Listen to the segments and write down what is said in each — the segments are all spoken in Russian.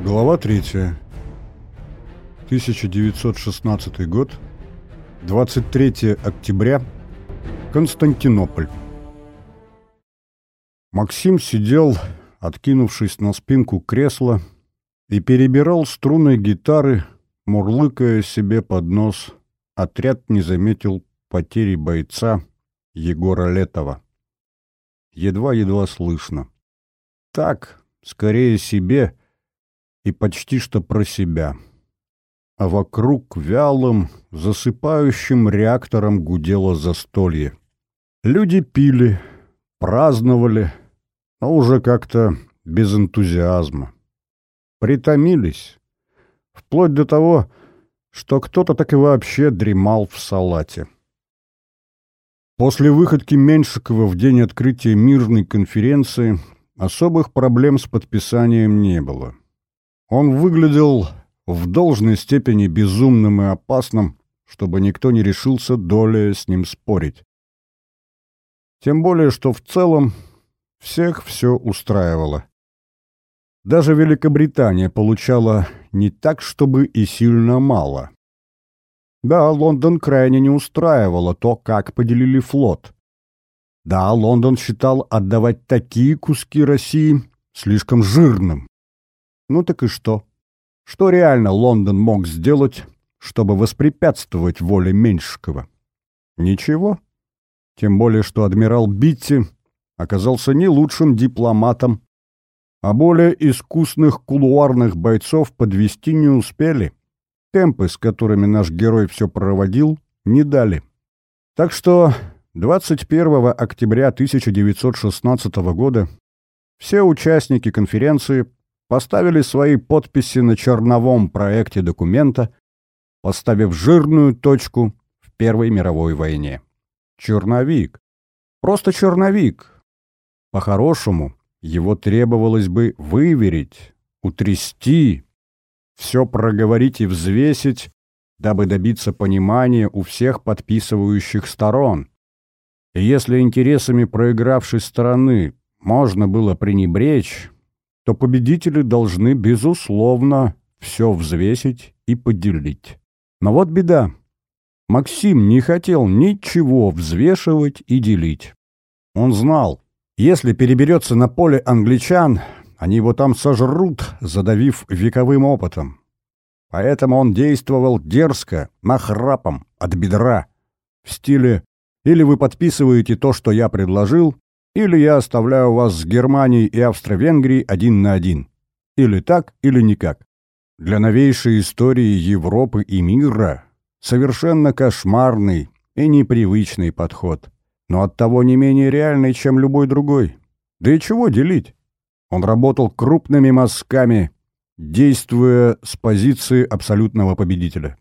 Глава 3. 1916 год. 23 октября. Константинополь. Максим сидел, откинувшись на спинку кресла, и перебирал струны гитары, мурлыкая себе под нос. Отряд не заметил потери бойца Егора Летова. Едва-едва слышно. Так, скорее себе и почти что про себя. А вокруг вялым, засыпающим реактором гудело застолье. Люди пили, праздновали, но уже как-то без энтузиазма. Притомились, вплоть до того, что кто-то так и вообще дремал в салате. После выходки Меньшикова в день открытия мирной конференции особых проблем с подписанием не было. Он выглядел в должной степени безумным и опасным, чтобы никто не решился долей с ним спорить. Тем более, что в целом всех все устраивало. Даже Великобритания получала не так, чтобы и сильно мало. Да, Лондон крайне не устраивало то, как поделили флот. Да, Лондон считал отдавать такие куски России слишком жирным. Ну так и что? Что реально Лондон мог сделать, чтобы воспрепятствовать воле Меньшикова? Ничего. Тем более, что адмирал Битти оказался не лучшим дипломатом, а более искусных кулуарных бойцов подвести не успели. Темпы, с которыми наш герой все проводил, не дали. Так что 21 октября 1916 года все участники конференции поставили свои подписи на черновом проекте документа, поставив жирную точку в Первой мировой войне. Черновик. Просто черновик. По-хорошему, его требовалось бы выверить, утрясти, все проговорить и взвесить, дабы добиться понимания у всех подписывающих сторон. И если интересами проигравшей стороны можно было пренебречь, то победители должны, безусловно, все взвесить и поделить. Но вот беда. Максим не хотел ничего взвешивать и делить. Он знал, если переберется на поле англичан, они его там сожрут, задавив вековым опытом. Поэтому он действовал дерзко, нахрапом, от бедра, в стиле «или вы подписываете то, что я предложил, или я оставляю вас с Германией и Австро-Венгрией один на один. Или так, или никак». Для новейшей истории Европы и мира совершенно кошмарный и непривычный подход, но оттого не менее реальный, чем любой другой. Да и чего делить? Он работал крупными мазками, действуя с позиции абсолютного победителя.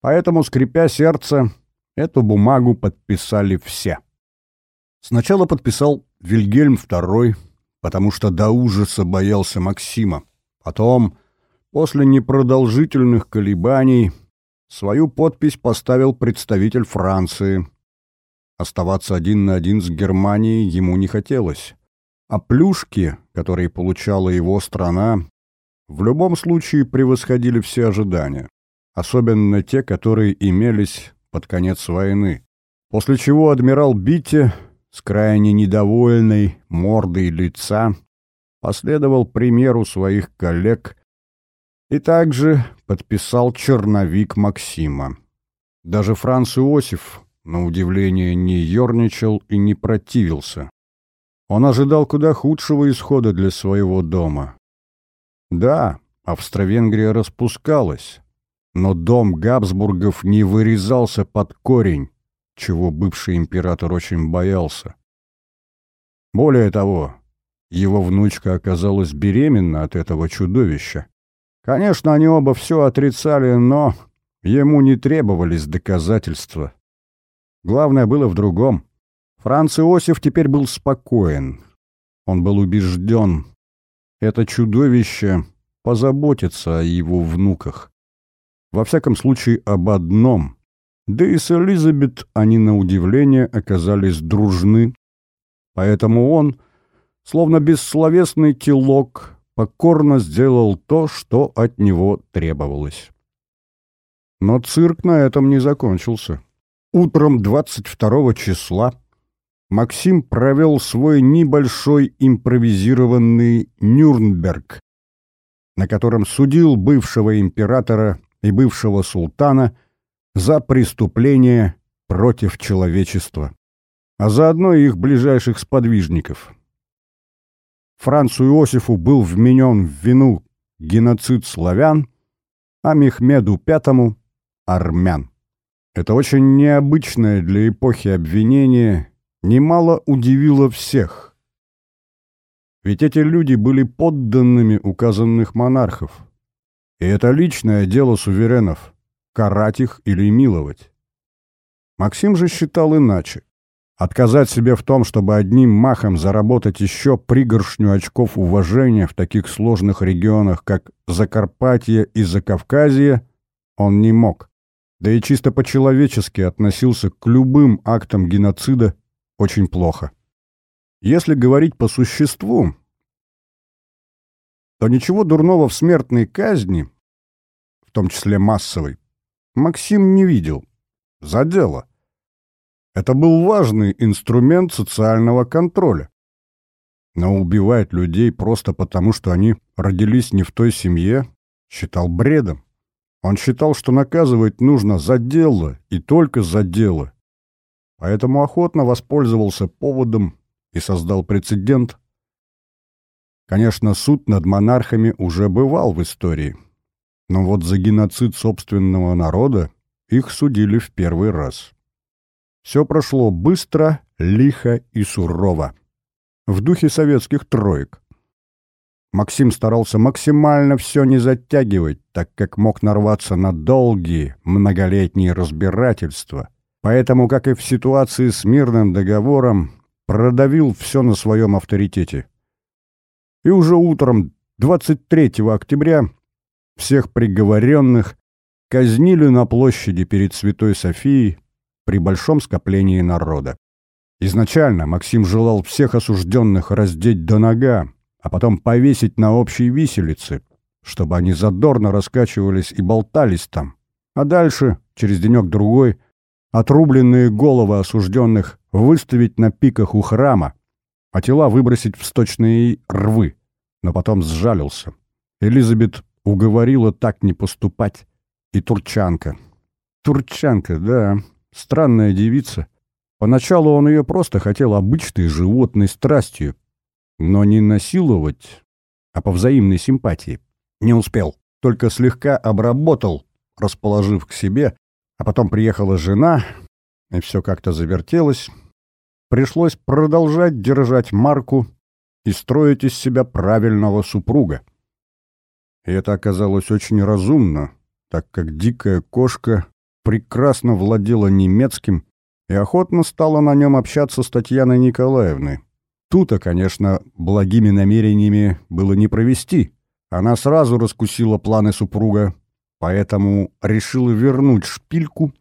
Поэтому, скрипя сердце, эту бумагу подписали все. Сначала подписал Вильгельм II, потому что до ужаса боялся Максима. Потом, после непродолжительных колебаний, свою подпись поставил представитель Франции. Оставаться один на один с Германией ему не хотелось. А плюшки, которые получала его страна, в любом случае превосходили все ожидания, особенно те, которые имелись под конец войны. После чего адмирал Битти с крайне недовольной мордой лица последовал примеру своих коллег и также подписал черновик Максима. Даже Франц Иосиф, на удивление, не ерничал и не противился. Он ожидал куда худшего исхода для своего дома. Да, Австро-Венгрия распускалась, но дом Габсбургов не вырезался под корень, чего бывший император очень боялся. Более того, его внучка оказалась беременна от этого чудовища. Конечно, они оба все отрицали, но ему не требовались доказательства. Главное было в другом. Франц Иосиф теперь был спокоен. Он был убежден. Это чудовище позаботится о его внуках. Во всяком случае, об одном. Да и с Элизабет они, на удивление, оказались дружны. Поэтому он, словно бессловесный телок, покорно сделал то, что от него требовалось. Но цирк на этом не закончился. Утром 22 числа Максим провел свой небольшой импровизированный Нюрнберг, на котором судил бывшего императора и бывшего султана за преступления против человечества, а заодно и их ближайших сподвижников. Францу Иосифу был вменен в вину геноцид славян, а Мехмеду V — армян. Это очень необычное для эпохи обвинение немало удивило всех. Ведь эти люди были подданными указанных монархов. И это личное дело суверенов — карать их или миловать. Максим же считал иначе. Отказать себе в том, чтобы одним махом заработать еще пригоршню очков уважения в таких сложных регионах, как Закарпатье и Закавказье, он не мог. Да и чисто по-человечески относился к любым актам геноцида очень плохо. Если говорить по существу, то ничего дурного в смертной казни, в том числе массовой, Максим не видел. За дело. Это был важный инструмент социального контроля. Но убивать людей просто потому, что они родились не в той семье, считал бредом. Он считал, что наказывать нужно за дело и только за дело. Поэтому охотно воспользовался поводом и создал прецедент. Конечно, суд над монархами уже бывал в истории. Но вот за геноцид собственного народа их судили в первый раз. Все прошло быстро, лихо и сурово. В духе советских троек. Максим старался максимально все не затягивать, так как мог нарваться на долгие, многолетние разбирательства. Поэтому, как и в ситуации с мирным договором, продавил все на своем авторитете. И уже утром 23 октября всех приговоренных казнили на площади перед Святой Софией при большом скоплении народа. Изначально Максим желал всех осужденных раздеть до нога, а потом повесить на общей виселице, чтобы они задорно раскачивались и болтались там. А дальше, через денек-другой, отрубленные головы осужденных выставить на пиках у храма, а тела выбросить в сточные рвы. Но потом сжалился. Элизабет уговорила так не поступать. И турчанка. Турчанка, да, Странная девица. Поначалу он ее просто хотел обычной животной страстью, но не насиловать, а по взаимной симпатии. Не успел, только слегка обработал, расположив к себе, а потом приехала жена, и все как-то завертелось. Пришлось продолжать держать марку и строить из себя правильного супруга. И это оказалось очень разумно, так как дикая кошка прекрасно владела немецким и охотно стала на нем общаться с Татьяной Николаевной. Тута, конечно, благими намерениями было не провести. Она сразу раскусила планы супруга, поэтому решила вернуть шпильку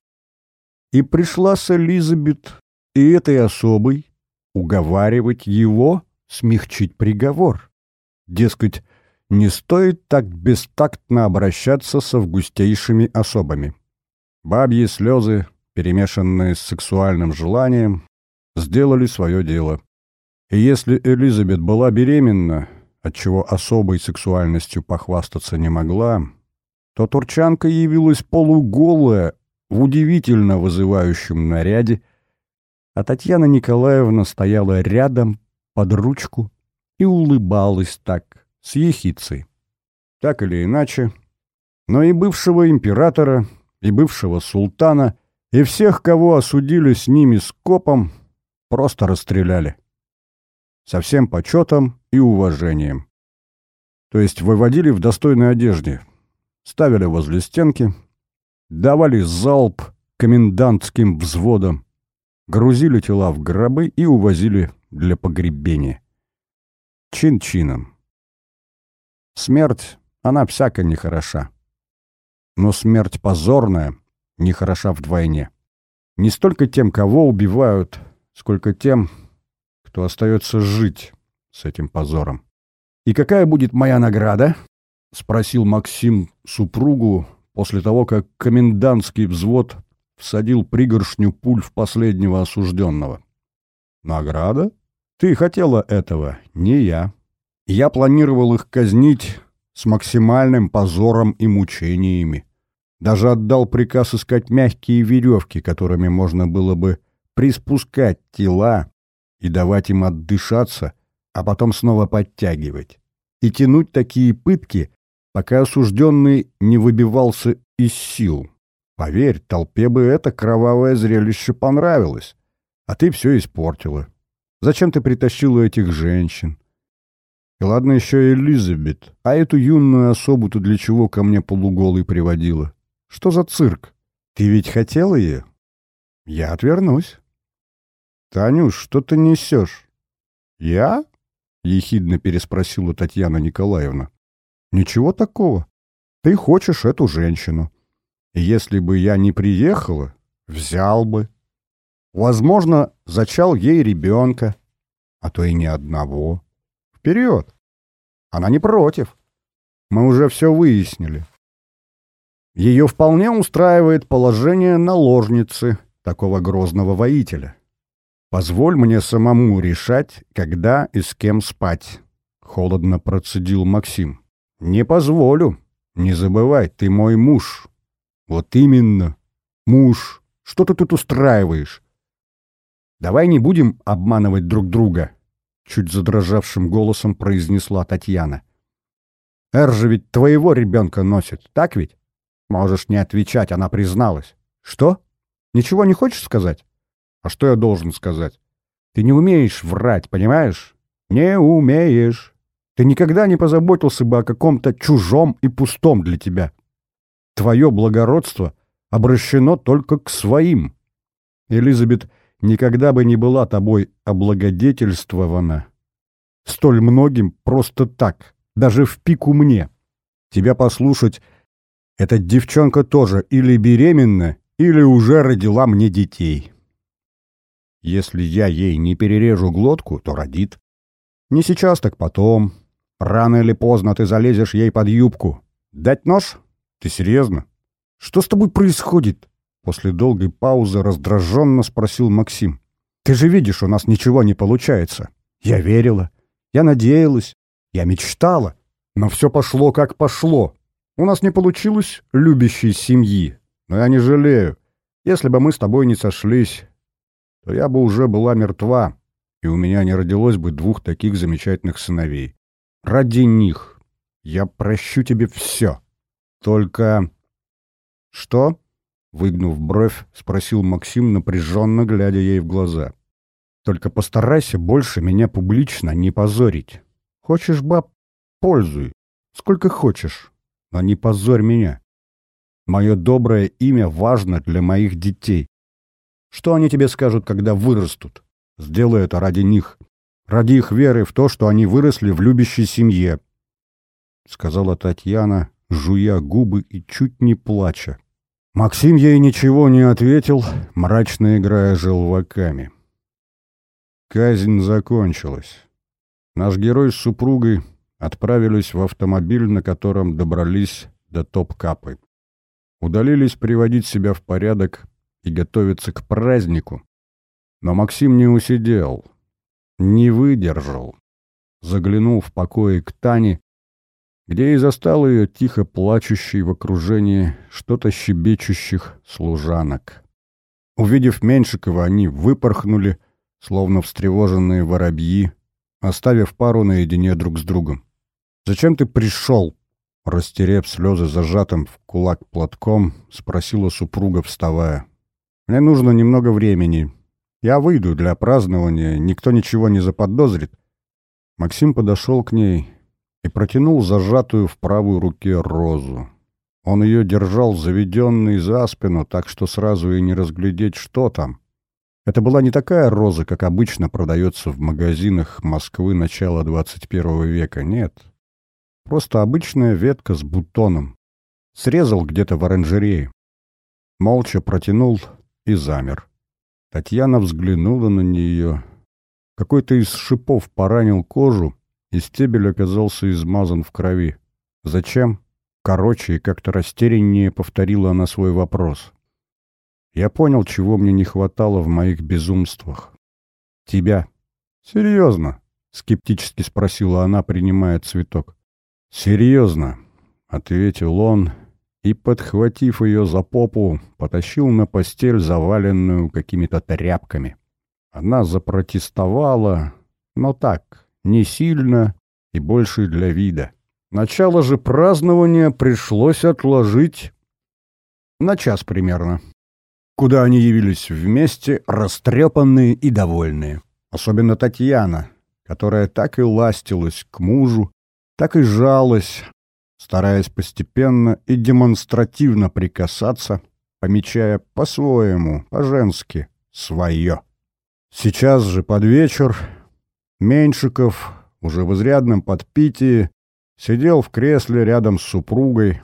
и пришла с Элизабет и этой особой уговаривать его смягчить приговор. Дескать, не стоит так бестактно обращаться с августейшими особами. Бабьи слезы, перемешанные с сексуальным желанием, сделали свое дело. И если Элизабет была беременна, отчего особой сексуальностью похвастаться не могла, то турчанка явилась полуголая в удивительно вызывающем наряде, а Татьяна Николаевна стояла рядом, под ручку, и улыбалась так, с ехицей. Так или иначе, но и бывшего императора и бывшего султана, и всех, кого осудили с ними скопом, просто расстреляли. Со всем почетом и уважением. То есть выводили в достойной одежде, ставили возле стенки, давали залп комендантским взводам, грузили тела в гробы и увозили для погребения. Чин-чином. Смерть, она всяко нехороша но смерть позорная, нехороша вдвойне. Не столько тем, кого убивают, сколько тем, кто остается жить с этим позором. «И какая будет моя награда?» — спросил Максим супругу после того, как комендантский взвод всадил пригоршню пуль в последнего осужденного. «Награда? Ты хотела этого, не я. Я планировал их казнить с максимальным позором и мучениями. Даже отдал приказ искать мягкие веревки, которыми можно было бы приспускать тела и давать им отдышаться, а потом снова подтягивать. И тянуть такие пытки, пока осужденный не выбивался из сил. Поверь, толпе бы это кровавое зрелище понравилось. А ты все испортила. Зачем ты притащила этих женщин? Ладно еще Элизабет. А эту юную особу ты для чего ко мне полуголой приводила? Что за цирк? Ты ведь хотела ее? Я отвернусь. Танюш, что ты несешь? Я? Ехидно переспросила Татьяна Николаевна. Ничего такого. Ты хочешь эту женщину. Если бы я не приехала, взял бы. Возможно, зачал ей ребенка, а то и не одного. Вперед! Она не против. Мы уже все выяснили. Ее вполне устраивает положение наложницы такого грозного воителя. Позволь мне самому решать, когда и с кем спать, — холодно процедил Максим. Не позволю. Не забывай, ты мой муж. Вот именно. Муж. Что ты тут устраиваешь? Давай не будем обманывать друг друга, чуть задрожавшим голосом произнесла Татьяна. Эр же ведь твоего ребенка носит, так ведь? Можешь не отвечать, она призналась. Что? Ничего не хочешь сказать? А что я должен сказать? Ты не умеешь врать, понимаешь? Не умеешь. Ты никогда не позаботился бы о каком-то чужом и пустом для тебя. Твое благородство обращено только к своим. Элизабет никогда бы не была тобой облагодетельствована. Столь многим просто так, даже в пику мне. Тебя послушать, эта девчонка тоже или беременна, или уже родила мне детей. Если я ей не перережу глотку, то родит. Не сейчас, так потом. Рано или поздно ты залезешь ей под юбку. Дать нож? Ты серьезно? Что с тобой происходит? После долгой паузы раздраженно спросил Максим. Ты же видишь, у нас ничего не получается. Я верила, я надеялась, я мечтала. Но все пошло, как пошло. У нас не получилось любящей семьи. Но я не жалею. Если бы мы с тобой не сошлись, то я бы уже была мертва, и у меня не родилось бы двух таких замечательных сыновей. Ради них я прощу тебе все. Только... Что? Выгнув бровь, спросил Максим, напряженно глядя ей в глаза. Только постарайся больше меня публично не позорить. Хочешь баб — пользуй, сколько хочешь, но не позорь меня. Мое доброе имя важно для моих детей. Что они тебе скажут, когда вырастут? Сделай это ради них, ради их веры в то, что они выросли в любящей семье, — сказала Татьяна, жуя губы и чуть не плача. Максим ей ничего не ответил, мрачно играя желваками. Казнь закончилась. Наш герой с супругой отправились в автомобиль, на котором добрались до Топ-Капы. Удалились приводить себя в порядок и готовиться к празднику. Но Максим не усидел, не выдержал. Заглянул в покои к Тане где и застал ее тихо плачущей в окружении что-то щебечущих служанок. Увидев Меньшикова, они выпорхнули, словно встревоженные воробьи, оставив пару наедине друг с другом. «Зачем ты пришел?» Растерев слезы зажатым в кулак платком, спросила супруга, вставая. «Мне нужно немного времени. Я выйду для празднования, никто ничего не заподозрит». Максим подошел к ней, и протянул зажатую в правой руке розу. Он ее держал заведенный за спину, так что сразу и не разглядеть, что там. Это была не такая роза, как обычно продается в магазинах Москвы начала 21 века, нет. Просто обычная ветка с бутоном. Срезал где-то в оранжерее. Молча протянул и замер. Татьяна взглянула на нее. Какой-то из шипов поранил кожу, и стебель оказался измазан в крови. «Зачем?» Короче и как-то растеряннее повторила она свой вопрос. Я понял, чего мне не хватало в моих безумствах. «Тебя». «Серьезно?» — скептически спросила она, принимая цветок. «Серьезно», — ответил он, и, подхватив ее за попу, потащил на постель, заваленную какими-то тряпками. Она запротестовала, но так, не сильно и больше для вида. Начало же празднования пришлось отложить на час примерно, куда они явились вместе, растрепанные и довольные. Особенно Татьяна, которая так и ластилась к мужу, так и жалась, стараясь постепенно и демонстративно прикасаться, помечая по-своему, по-женски, свое. Сейчас же под вечер Меньшиков, уже в изрядном подпитии, сидел в кресле рядом с супругой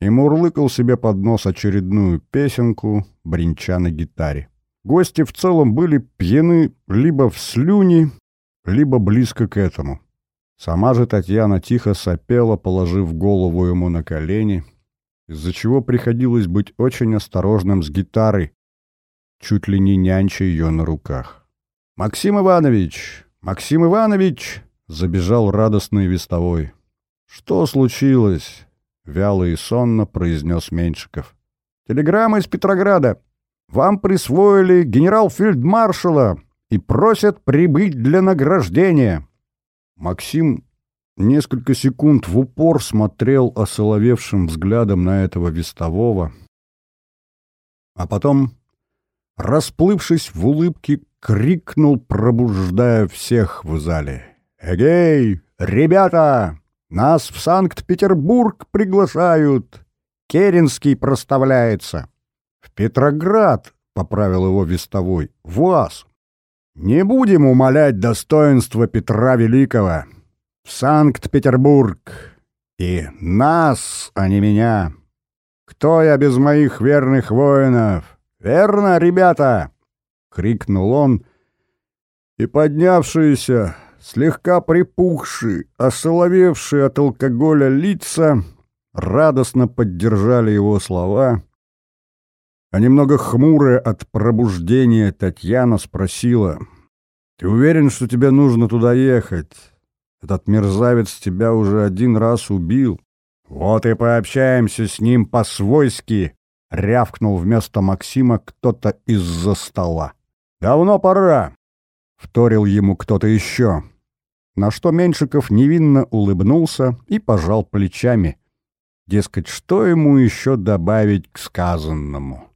и мурлыкал себе под нос очередную песенку, бренча на гитаре. Гости в целом были пьяны либо в слюни, либо близко к этому. Сама же Татьяна тихо сопела, положив голову ему на колени, из-за чего приходилось быть очень осторожным с гитарой, чуть ли не нянча ее на руках. «Максим Иванович! Максим Иванович!» — забежал радостный вестовой. «Что случилось?» — вяло и сонно произнес Меньшиков. «Телеграмма из Петрограда. Вам присвоили генерал-фельдмаршала и просят прибыть для награждения». Максим несколько секунд в упор смотрел осоловевшим взглядом на этого вестового, а потом, расплывшись в улыбке, крикнул, пробуждая всех в зале. «Эгей, ребята, нас в Санкт-Петербург приглашают! Керенский проставляется!» «В Петроград!» — поправил его вестовой. «Вас!» Не будем умалять достоинство Петра Великого. В Санкт-Петербург. И нас, а не меня. Кто я без моих верных воинов? Верно, ребята? Крикнул он, и поднявшиеся, слегка припухшие, осоловевшие от алкоголя лица радостно поддержали его слова, а немного хмурая от пробуждения Татьяна спросила, «Ты уверен, что тебе нужно туда ехать? Этот мерзавец тебя уже один раз убил». «Вот и пообщаемся с ним по-свойски», — рявкнул вместо Максима кто-то из-за стола. «Давно пора», — вторил ему кто-то еще. На что Меньшиков невинно улыбнулся и пожал плечами. Дескать, что ему еще добавить к сказанному?